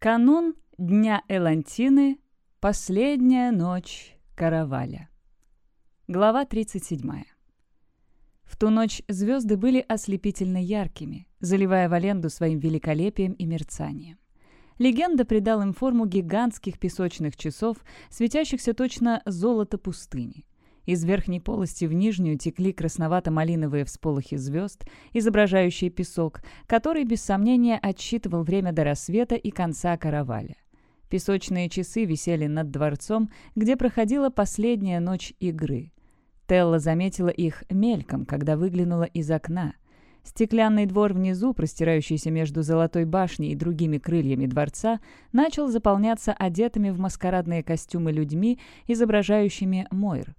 Канун Дня Элантины, последняя ночь Караваля. Глава 37. В ту ночь звезды были ослепительно яркими, заливая Валенду своим великолепием и мерцанием. Легенда придал им форму гигантских песочных часов, светящихся точно золото пустыни – из верхней полости в нижнюю текли красновато-малиновые всполохи звезд, изображающие песок, который, без сомнения, отсчитывал время до рассвета и конца караваля. Песочные часы висели над дворцом, где проходила последняя ночь игры. Телла заметила их мельком, когда выглянула из окна. Стеклянный двор внизу, простирающийся между Золотой башней и другими крыльями дворца, начал заполняться одетыми в маскарадные костюмы людьми, изображающими Мойр.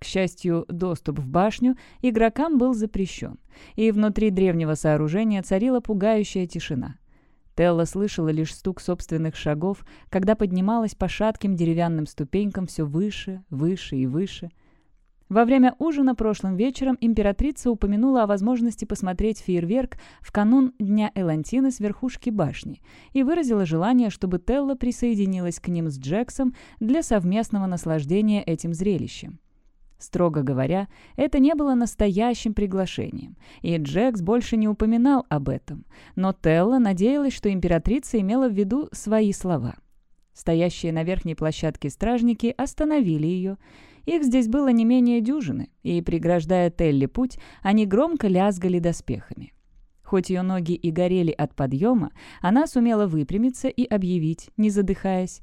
К счастью, доступ в башню игрокам был запрещен, и внутри древнего сооружения царила пугающая тишина. Телла слышала лишь стук собственных шагов, когда поднималась по шатким деревянным ступенькам все выше, выше и выше. Во время ужина прошлым вечером императрица упомянула о возможности посмотреть фейерверк в канун Дня Элантины с верхушки башни и выразила желание, чтобы Телла присоединилась к ним с Джексом для совместного наслаждения этим зрелищем. Строго говоря, это не было настоящим приглашением, и Джекс больше не упоминал об этом, но Телла надеялась, что императрица имела в виду свои слова. Стоящие на верхней площадке стражники остановили ее. Их здесь было не менее дюжины, и, преграждая Телли путь, они громко лязгали доспехами. Хоть ее ноги и горели от подъема, она сумела выпрямиться и объявить, не задыхаясь,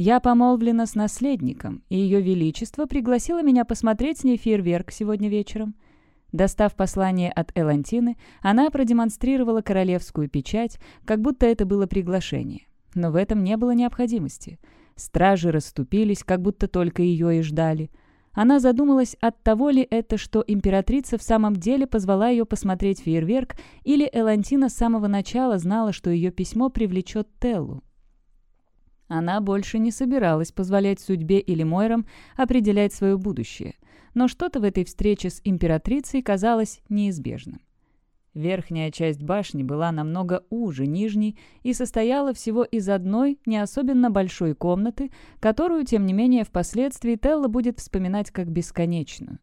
я помолвлена с наследником, и Ее Величество пригласило меня посмотреть с ней фейерверк сегодня вечером». Достав послание от Элантины, она продемонстрировала королевскую печать, как будто это было приглашение. Но в этом не было необходимости. Стражи расступились, как будто только ее и ждали. Она задумалась, от того ли это, что императрица в самом деле позвала ее посмотреть фейерверк, или Элантина с самого начала знала, что ее письмо привлечет Теллу. Она больше не собиралась позволять судьбе или Мойрам определять свое будущее, но что-то в этой встрече с императрицей казалось неизбежным. Верхняя часть башни была намного уже нижней и состояла всего из одной, не особенно большой комнаты, которую, тем не менее, впоследствии Телла будет вспоминать как бесконечную.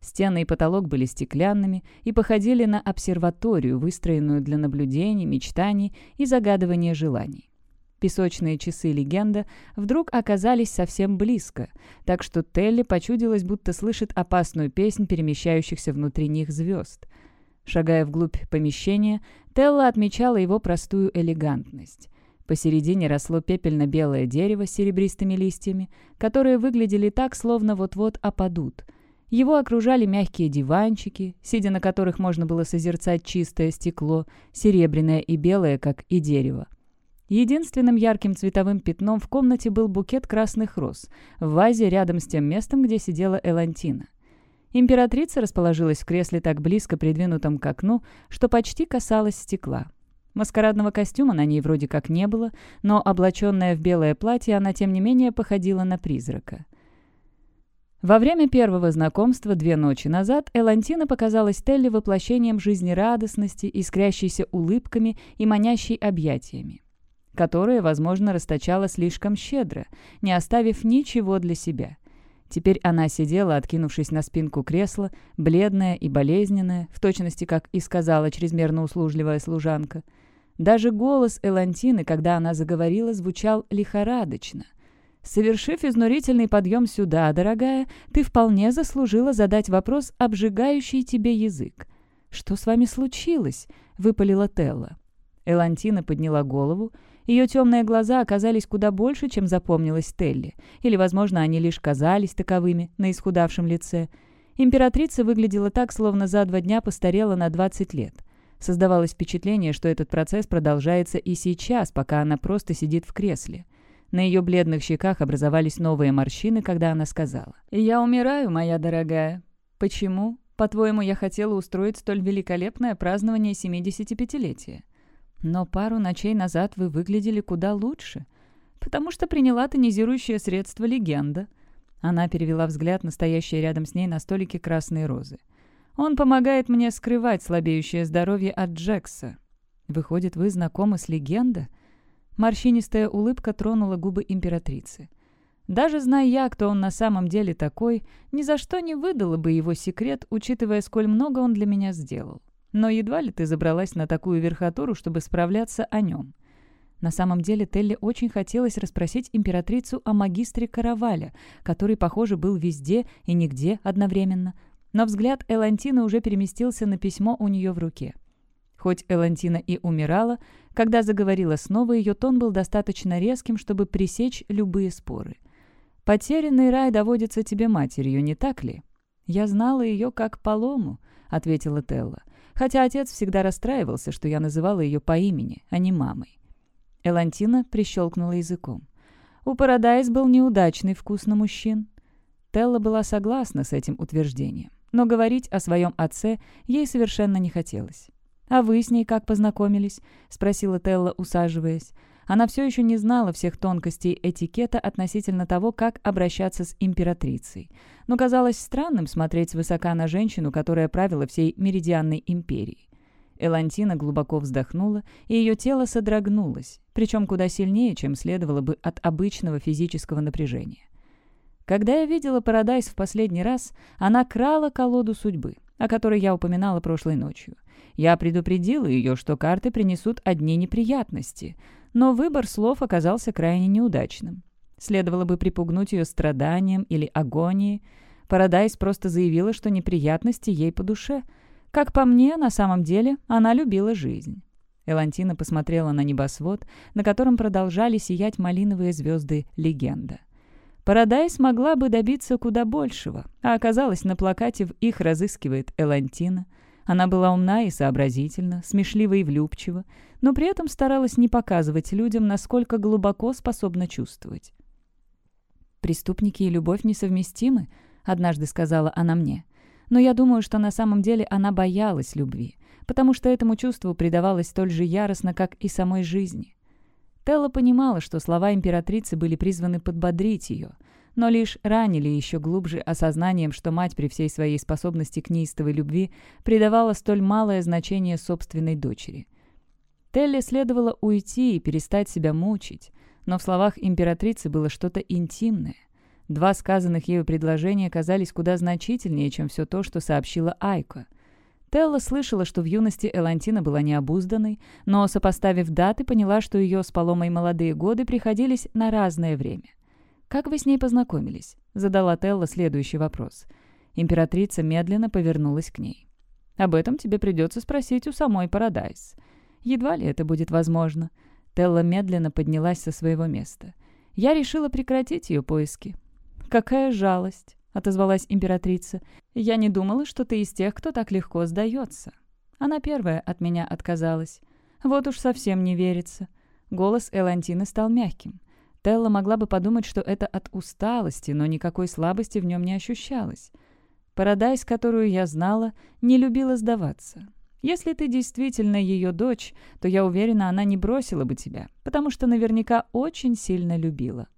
Стены и потолок были стеклянными и походили на обсерваторию, выстроенную для наблюдений, мечтаний и загадывания желаний. Песочные часы легенда вдруг оказались совсем близко, так что Телли почудилась, будто слышит опасную песнь перемещающихся внутри них звезд. Шагая вглубь помещения, Телла отмечала его простую элегантность. Посередине росло пепельно-белое дерево с серебристыми листьями, которые выглядели так, словно вот-вот опадут. Его окружали мягкие диванчики, сидя на которых можно было созерцать чистое стекло, серебряное и белое, как и дерево. Единственным ярким цветовым пятном в комнате был букет красных роз в вазе рядом с тем местом, где сидела Элантина. Императрица расположилась в кресле так близко придвинутом к окну, что почти касалась стекла. Маскарадного костюма на ней вроде как не было, но облаченная в белое платье, она тем не менее походила на призрака. Во время первого знакомства две ночи назад Элантина показалась Телли воплощением жизнерадостности, искрящейся улыбками и манящей объятиями которое, возможно, расточала слишком щедро, не оставив ничего для себя. Теперь она сидела, откинувшись на спинку кресла, бледная и болезненная, в точности, как и сказала чрезмерно услужливая служанка. Даже голос Элантины, когда она заговорила, звучал лихорадочно. «Совершив изнурительный подъем сюда, дорогая, ты вполне заслужила задать вопрос, обжигающий тебе язык. «Что с вами случилось?» — выпалила Телла. Элантина подняла голову, ее темные глаза оказались куда больше, чем запомнилась Телли. Или, возможно, они лишь казались таковыми на исхудавшем лице. Императрица выглядела так, словно за два дня постарела на 20 лет. Создавалось впечатление, что этот процесс продолжается и сейчас, пока она просто сидит в кресле. На ее бледных щеках образовались новые морщины, когда она сказала. «Я умираю, моя дорогая. Почему? По-твоему, я хотела устроить столь великолепное празднование 75-летия? Но пару ночей назад вы выглядели куда лучше, потому что приняла тонизирующее средство легенда». Она перевела взгляд на стоящие рядом с ней на столике красные розы. «Он помогает мне скрывать слабеющее здоровье от Джекса». «Выходит, вы знакомы с легенда?» Морщинистая улыбка тронула губы императрицы. Даже зная я, кто он на самом деле такой, ни за что не выдала бы его секрет, учитывая, сколь много он для меня сделал. Но едва ли ты забралась на такую верхотуру, чтобы справляться о нем. На самом деле Телли очень хотелось расспросить императрицу о магистре Караваля, который, похоже, был везде и нигде одновременно. Но взгляд Элантины уже переместился на письмо у нее в руке. Хоть Элантина и умирала, когда заговорила снова, ее тон был достаточно резким, чтобы пресечь любые споры. «Потерянный рай доводится тебе матерью, не так ли?» «Я знала ее как полому», — ответила Телла хотя отец всегда расстраивался, что я называла ее по имени, а не мамой. Элантина прищелкнула языком. У Парадайз был неудачный вкус на мужчин. Телла была согласна с этим утверждением, но говорить о своем отце ей совершенно не хотелось. «А вы с ней как познакомились?» — спросила Телла, усаживаясь. Она все еще не знала всех тонкостей этикета относительно того, как обращаться с императрицей. Но казалось странным смотреть свысока на женщину, которая правила всей Меридианной империей. Элантина глубоко вздохнула, и ее тело содрогнулось, причем куда сильнее, чем следовало бы от обычного физического напряжения. Когда я видела Парадайс в последний раз, она крала колоду судьбы, о которой я упоминала прошлой ночью. Я предупредила ее, что карты принесут одни неприятности, но выбор слов оказался крайне неудачным. Следовало бы припугнуть ее страданием или агонией. Парадайз просто заявила, что неприятности ей по душе. Как по мне, на самом деле она любила жизнь. Элантина посмотрела на небосвод, на котором продолжали сиять малиновые звезды легенда. Парадайз могла бы добиться куда большего, а оказалось, на плакате в «Их разыскивает Элантина», она была умна и сообразительна, смешлива и влюбчива, но при этом старалась не показывать людям, насколько глубоко способна чувствовать. «Преступники и любовь несовместимы», — однажды сказала она мне. «Но я думаю, что на самом деле она боялась любви, потому что этому чувству придавалось столь же яростно, как и самой жизни». Телла понимала, что слова императрицы были призваны подбодрить ее — но лишь ранили еще глубже осознанием, что мать при всей своей способности к неистовой любви придавала столь малое значение собственной дочери. Телле следовало уйти и перестать себя мучить, но в словах императрицы было что-то интимное. Два сказанных ею предложения казались куда значительнее, чем все то, что сообщила Айко. Телла слышала, что в юности Элантина была необузданной, но, сопоставив даты, поняла, что ее с Паломой молодые годы приходились на разное время. «Как вы с ней познакомились?» — задала Телла следующий вопрос. Императрица медленно повернулась к ней. «Об этом тебе придется спросить у самой Парадайз. Едва ли это будет возможно». Телла медленно поднялась со своего места. «Я решила прекратить ее поиски». «Какая жалость!» — отозвалась императрица. «Я не думала, что ты из тех, кто так легко сдается». Она первая от меня отказалась. «Вот уж совсем не верится». Голос Элантины стал мягким. Телла могла бы подумать, что это от усталости, но никакой слабости в нем не ощущалось. Парадайс, которую я знала, не любила сдаваться. Если ты действительно ее дочь, то я уверена, она не бросила бы тебя, потому что наверняка очень сильно любила.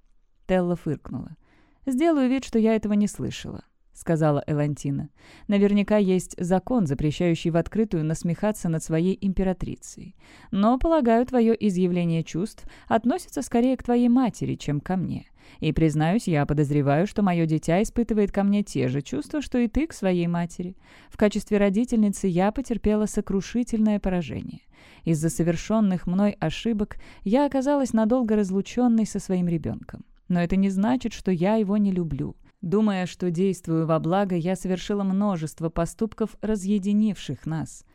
Телла фыркнула. Сделаю вид, что я этого не слышала сказала Элантина. «Наверняка есть закон, запрещающий в открытую насмехаться над своей императрицей. Но, полагаю, твое изъявление чувств относится скорее к твоей матери, чем ко мне. И, признаюсь, я подозреваю, что мое дитя испытывает ко мне те же чувства, что и ты к своей матери. В качестве родительницы я потерпела сокрушительное поражение. Из-за совершенных мной ошибок я оказалась надолго разлученной со своим ребенком. Но это не значит, что я его не люблю. Думая, что действую во благо, я совершила множество поступков, разъединивших нас.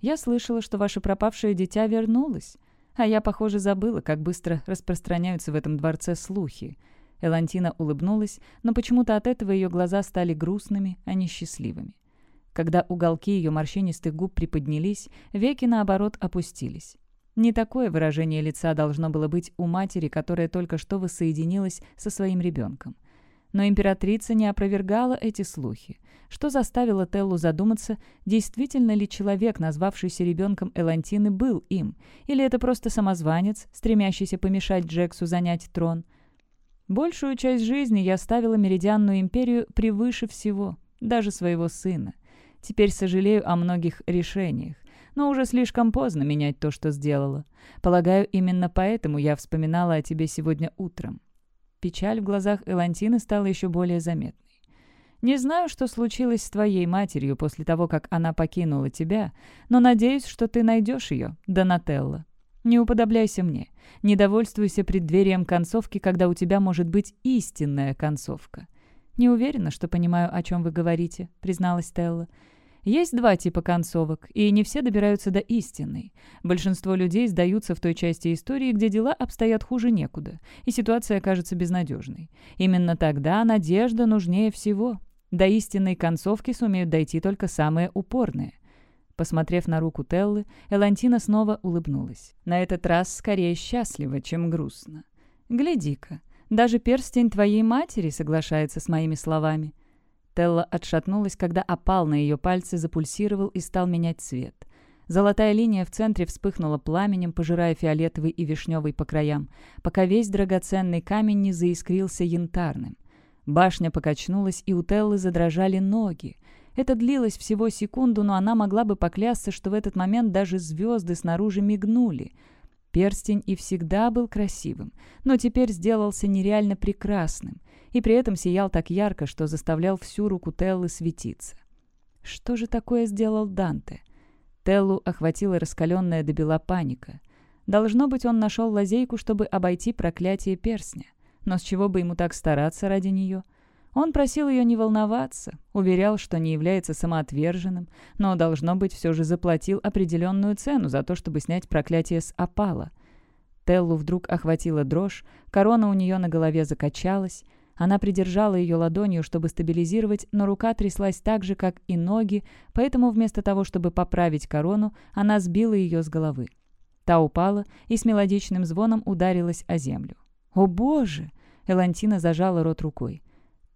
Я слышала, что ваше пропавшее дитя вернулось. А я, похоже, забыла, как быстро распространяются в этом дворце слухи. Элантина улыбнулась, но почему-то от этого ее глаза стали грустными, а не счастливыми. Когда уголки ее морщинистых губ приподнялись, веки, наоборот, опустились. Не такое выражение лица должно было быть у матери, которая только что воссоединилась со своим ребенком. Но императрица не опровергала эти слухи, что заставило Теллу задуматься, действительно ли человек, назвавшийся ребенком Элантины, был им, или это просто самозванец, стремящийся помешать Джексу занять трон. «Большую часть жизни я ставила Меридианную империю превыше всего, даже своего сына. Теперь сожалею о многих решениях но уже слишком поздно менять то, что сделала. Полагаю, именно поэтому я вспоминала о тебе сегодня утром. Печаль в глазах Элантины стала еще более заметной. «Не знаю, что случилось с твоей матерью после того, как она покинула тебя, но надеюсь, что ты найдешь ее, Донателло. Не уподобляйся мне. Не довольствуйся преддверием концовки, когда у тебя может быть истинная концовка». «Не уверена, что понимаю, о чем вы говорите», — призналась Телла. Есть два типа концовок, и не все добираются до истины. Большинство людей сдаются в той части истории, где дела обстоят хуже некуда, и ситуация кажется безнадежной. Именно тогда надежда нужнее всего. До истинной концовки сумеют дойти только самые упорные. Посмотрев на руку Теллы, Элантина снова улыбнулась. На этот раз скорее счастливо, чем грустно. «Гляди-ка, даже перстень твоей матери соглашается с моими словами», Телла отшатнулась, когда опал на ее пальцы запульсировал и стал менять цвет. Золотая линия в центре вспыхнула пламенем, пожирая фиолетовый и вишневый по краям, пока весь драгоценный камень не заискрился янтарным. Башня покачнулась, и у Теллы задрожали ноги. Это длилось всего секунду, но она могла бы поклясться, что в этот момент даже звезды снаружи мигнули перстень и всегда был красивым, но теперь сделался нереально прекрасным и при этом сиял так ярко, что заставлял всю руку Теллы светиться. Что же такое сделал Данте? Теллу охватила раскаленная до бела паника. Должно быть, он нашел лазейку, чтобы обойти проклятие перстня. Но с чего бы ему так стараться ради нее? — он просил ее не волноваться, уверял, что не является самоотверженным, но, должно быть, все же заплатил определенную цену за то, чтобы снять проклятие с опала. Теллу вдруг охватила дрожь, корона у нее на голове закачалась, она придержала ее ладонью, чтобы стабилизировать, но рука тряслась так же, как и ноги, поэтому вместо того, чтобы поправить корону, она сбила ее с головы. Та упала и с мелодичным звоном ударилась о землю. «О боже!» Элантина зажала рот рукой.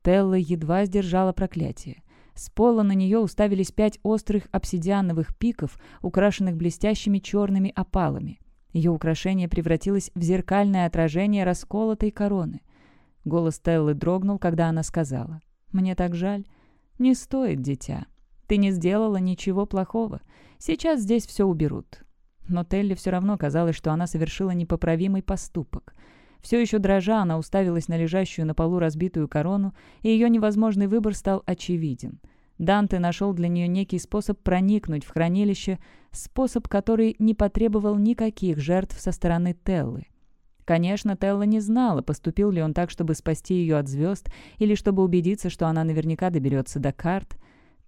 Стелла едва сдержала проклятие. С пола на нее уставились пять острых обсидиановых пиков, украшенных блестящими черными опалами. Ее украшение превратилось в зеркальное отражение расколотой короны. Голос Теллы дрогнул, когда она сказала. «Мне так жаль. Не стоит, дитя. Ты не сделала ничего плохого. Сейчас здесь все уберут». Но Телле все равно казалось, что она совершила непоправимый поступок — все еще дрожа, она уставилась на лежащую на полу разбитую корону, и ее невозможный выбор стал очевиден. Данте нашел для нее некий способ проникнуть в хранилище, способ, который не потребовал никаких жертв со стороны Теллы. Конечно, Телла не знала, поступил ли он так, чтобы спасти ее от звезд, или чтобы убедиться, что она наверняка доберется до карт.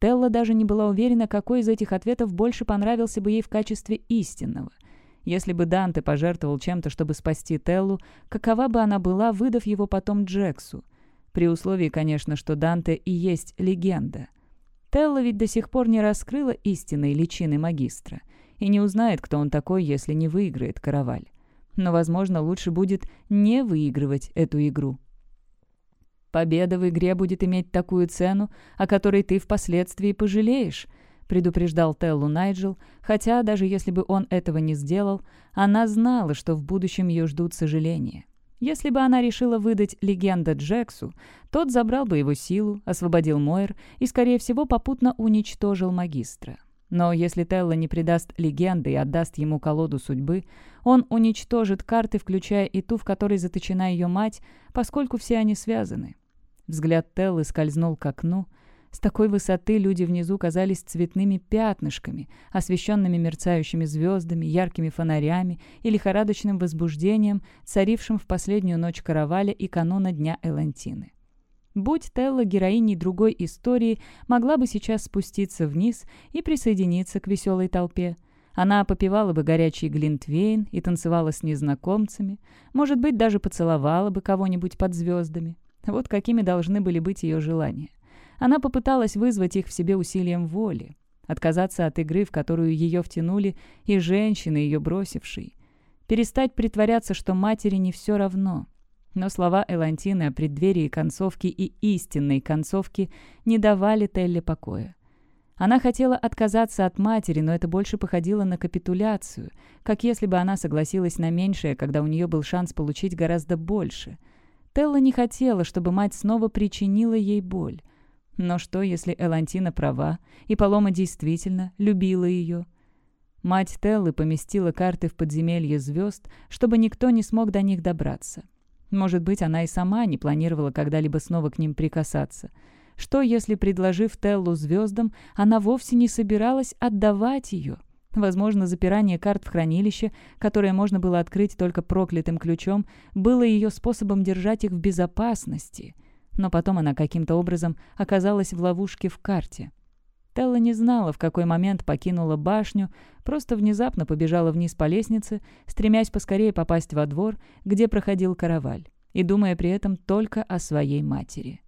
Телла даже не была уверена, какой из этих ответов больше понравился бы ей в качестве истинного – если бы Данте пожертвовал чем-то, чтобы спасти Теллу, какова бы она была, выдав его потом Джексу? При условии, конечно, что Данте и есть легенда. Телла ведь до сих пор не раскрыла истинной личины магистра и не узнает, кто он такой, если не выиграет караваль. Но, возможно, лучше будет не выигрывать эту игру. Победа в игре будет иметь такую цену, о которой ты впоследствии пожалеешь, предупреждал Теллу Найджел, хотя даже если бы он этого не сделал, она знала, что в будущем ее ждут сожаления. Если бы она решила выдать легенда Джексу, тот забрал бы его силу, освободил Мойер и, скорее всего, попутно уничтожил магистра. Но если Телла не предаст легенды и отдаст ему колоду судьбы, он уничтожит карты, включая и ту, в которой заточена ее мать, поскольку все они связаны. Взгляд Теллы скользнул к окну — с такой высоты люди внизу казались цветными пятнышками, освещенными мерцающими звездами, яркими фонарями и лихорадочным возбуждением, царившим в последнюю ночь караваля и канона Дня Элантины. Будь Телла героиней другой истории, могла бы сейчас спуститься вниз и присоединиться к веселой толпе. Она попивала бы горячий глинтвейн и танцевала с незнакомцами, может быть, даже поцеловала бы кого-нибудь под звездами. Вот какими должны были быть ее желания. Она попыталась вызвать их в себе усилием воли, отказаться от игры, в которую ее втянули и женщины, ее бросившей, перестать притворяться, что матери не все равно. Но слова Элантины о преддверии концовки и истинной концовки не давали Телле покоя. Она хотела отказаться от матери, но это больше походило на капитуляцию, как если бы она согласилась на меньшее, когда у нее был шанс получить гораздо больше. Телла не хотела, чтобы мать снова причинила ей боль. Но что, если Элантина права, и Полома действительно любила ее? Мать Теллы поместила карты в подземелье звезд, чтобы никто не смог до них добраться. Может быть, она и сама не планировала когда-либо снова к ним прикасаться. Что, если, предложив Теллу звездам, она вовсе не собиралась отдавать ее? Возможно, запирание карт в хранилище, которое можно было открыть только проклятым ключом, было ее способом держать их в безопасности — но потом она каким-то образом оказалась в ловушке в карте. Телла не знала, в какой момент покинула башню, просто внезапно побежала вниз по лестнице, стремясь поскорее попасть во двор, где проходил караваль, и думая при этом только о своей матери.